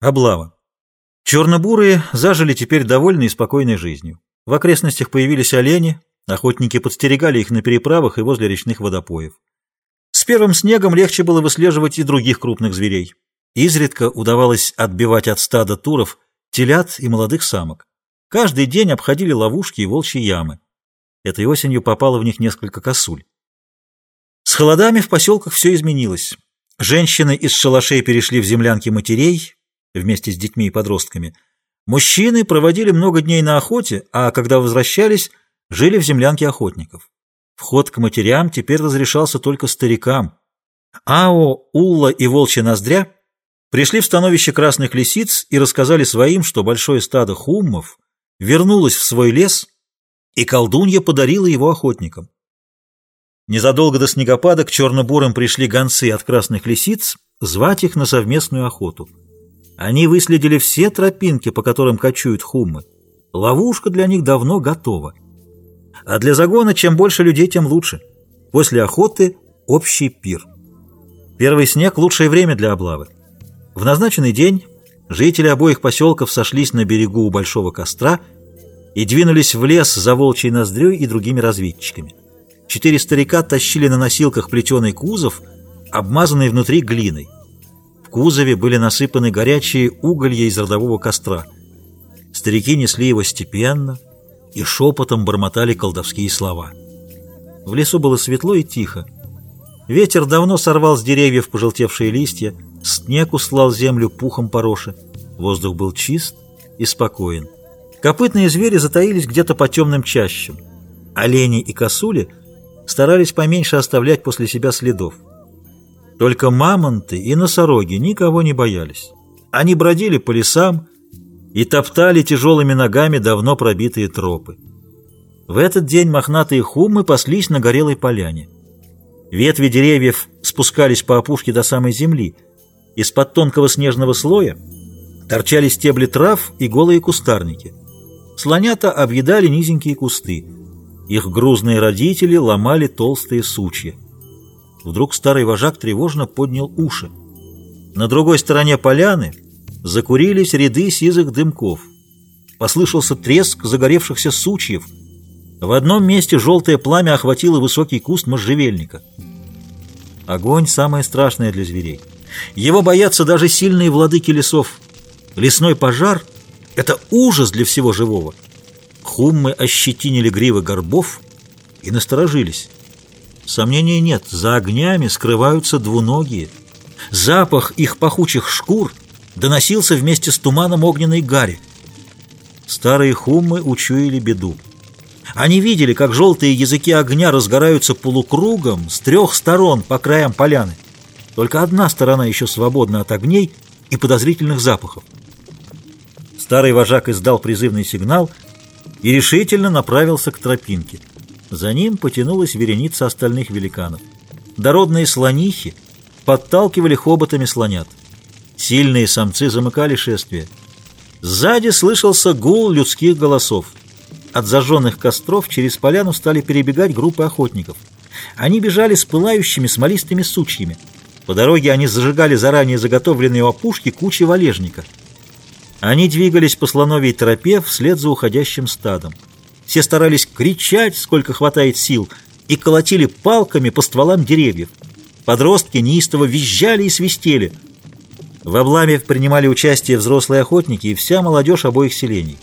Облава. Чернобурые зажили теперь довольной и спокойной жизнью. В окрестностях появились олени, охотники подстерегали их на переправах и возле речных водопоев. С первым снегом легче было выслеживать и других крупных зверей. Изредка удавалось отбивать от стада туров телят и молодых самок. Каждый день обходили ловушки и волчьи ямы. Этой осенью попало в них несколько косуль. С холодами в поселках все изменилось. Женщины из шалашей перешли в землянки матерей, вместе с детьми и подростками. Мужчины проводили много дней на охоте, а когда возвращались, жили в землянке охотников. Вход к матерям теперь разрешался только старикам. Ао, Улла и Волчья Ноздря пришли в становище красных лисиц и рассказали своим, что большое стадо хуммов вернулось в свой лес, и колдунья подарила его охотникам. Незадолго до снегопада к черно-бурым пришли гонцы от красных лисиц звать их на совместную охоту. Они выследили все тропинки, по которым кочуют хуммы. Ловушка для них давно готова. А для загона чем больше людей, тем лучше. После охоты общий пир. Первый снег – лучшее время для облавы. В назначенный день жители обоих поселков сошлись на берегу у большого костра и двинулись в лес за волчьей ноздрёй и другими разведчиками. Четыре старика тащили на носилках плетеный кузов, обмазанный внутри глиной. В кузове были насыпаны горячие уголья из родового костра. Старики несли его степенно и шепотом бормотали колдовские слова. В лесу было светло и тихо. Ветер давно сорвал с деревьев пожелтевшие листья, снег услал землю пухом пороши. Воздух был чист и спокоен. Копытные звери затаились где-то по темным чащам. Олени и косули старались поменьше оставлять после себя следов. Только мамонты и носороги никого не боялись. Они бродили по лесам и топтали тяжелыми ногами давно пробитые тропы. В этот день мохнатые хуммы паслись на горелой поляне. Ветви деревьев спускались по опушке до самой земли. Из-под тонкого снежного слоя торчали стебли трав и голые кустарники. Слонята объедали низенькие кусты. Их грузные родители ломали толстые сучья. Вдруг старый вожак тревожно поднял уши. На другой стороне поляны закурились ряды сизых дымков. Послышался треск загоревшихся сучьев. В одном месте желтое пламя охватило высокий куст можжевельника. Огонь – самое страшное для зверей. Его боятся даже сильные владыки лесов. Лесной пожар – это ужас для всего живого. Хуммы ощетинили гривы горбов и насторожились. Сомнений нет, за огнями скрываются двуногие. Запах их пахучих шкур доносился вместе с туманом огненной гари. Старые хуммы учуяли беду. Они видели, как желтые языки огня разгораются полукругом с трех сторон по краям поляны. Только одна сторона еще свободна от огней и подозрительных запахов. Старый вожак издал призывный сигнал и решительно направился к тропинке. За ним потянулась вереница остальных великанов. Дородные слонихи подталкивали хоботами слонят. Сильные самцы замыкали шествие. Сзади слышался гул людских голосов. От зажженных костров через поляну стали перебегать группы охотников. Они бежали с пылающими смолистыми сучьями. По дороге они зажигали заранее заготовленные опушки кучи валежника. Они двигались по слоновьей тропе вслед за уходящим стадом. Все старались кричать, сколько хватает сил, и колотили палками по стволам деревьев. Подростки неистово визжали и свистели. В обламе принимали участие взрослые охотники и вся молодежь обоих селений.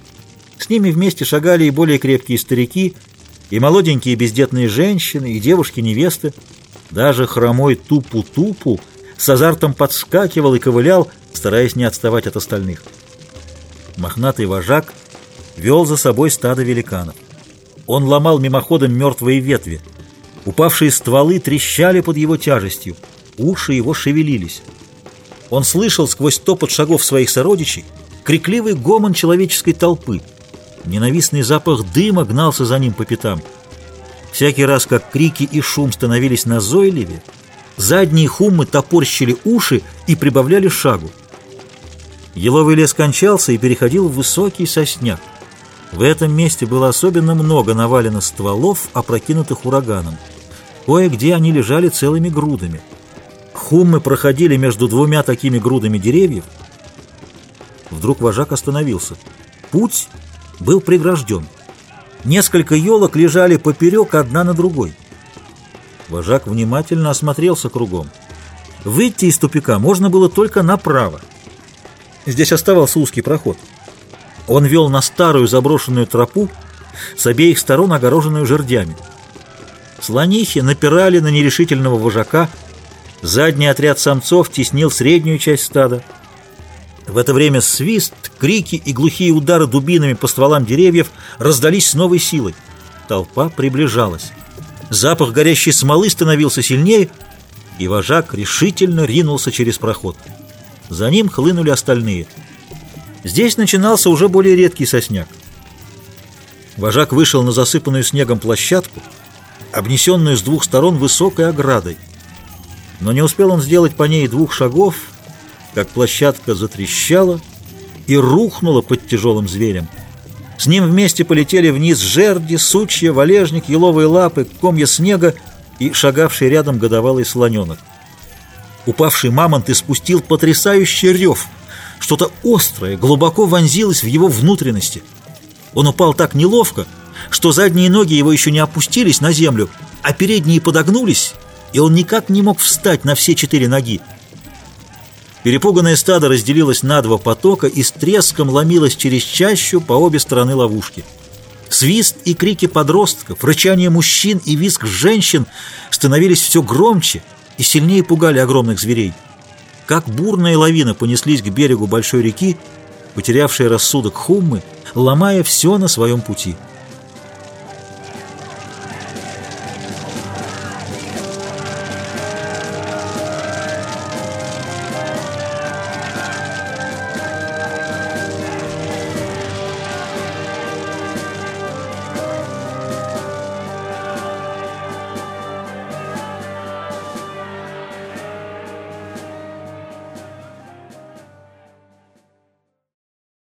С ними вместе шагали и более крепкие старики, и молоденькие бездетные женщины, и девушки-невесты. Даже хромой Тупу-Тупу с азартом подскакивал и ковылял, стараясь не отставать от остальных. Мохнатый вожак – вел за собой стадо великанов. Он ломал мимоходом мертвые ветви. Упавшие стволы трещали под его тяжестью, уши его шевелились. Он слышал сквозь топот шагов своих сородичей крикливый гомон человеческой толпы. Ненавистный запах дыма гнался за ним по пятам. Всякий раз, как крики и шум становились назойливее, задние хуммы топорщили уши и прибавляли шагу. Еловый лес кончался и переходил в высокий сосняк. В этом месте было особенно много навалено стволов, опрокинутых ураганом. Кое-где они лежали целыми грудами. Хуммы проходили между двумя такими грудами деревьев Вдруг вожак остановился. Путь был прегражден. Несколько елок лежали поперек одна на другой. Вожак внимательно осмотрелся кругом. Выйти из тупика можно было только направо. Здесь оставался узкий проход. Он вел на старую заброшенную тропу, с обеих сторон огороженную жердями. Слонихи напирали на нерешительного вожака, задний отряд самцов теснил среднюю часть стада. В это время свист, крики и глухие удары дубинами по стволам деревьев раздались с новой силой. Толпа приближалась. Запах горящей смолы становился сильнее, и вожак решительно ринулся через проход. За ним хлынули остальные. Здесь начинался уже более редкий сосняк. Вожак вышел на засыпанную снегом площадку, обнесенную с двух сторон высокой оградой. Но не успел он сделать по ней двух шагов, как площадка затрещала и рухнула под тяжелым зверем. С ним вместе полетели вниз жерди, сучья, валежник, еловые лапы, комья снега и шагавший рядом годовалый слоненок. Упавший мамонт испустил потрясающий рев. Что-то острое глубоко вонзилось в его внутренности. Он упал так неловко, что задние ноги его еще не опустились на землю, а передние подогнулись, и он никак не мог встать на все четыре ноги. Перепуганное стадо разделилось на два потока и с треском ломилось через чащу по обе стороны ловушки. Свист и крики подростков, рычание мужчин и визг женщин становились все громче и сильнее пугали огромных зверей. Как бурная лавина понеслись к берегу большой реки, потерявшие рассудок хуммы, ломая все на своем пути –